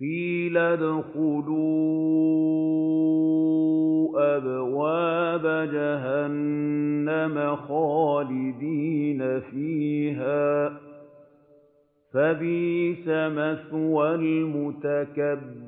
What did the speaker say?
قِيلَ ادْخُلُوا أَبْوَابَ جَهَنَّمَ خَالِدِينَ فِيهَا ۖ فَبِئْسَ مَثْوَى الْمُتَكَبِّرِينَ.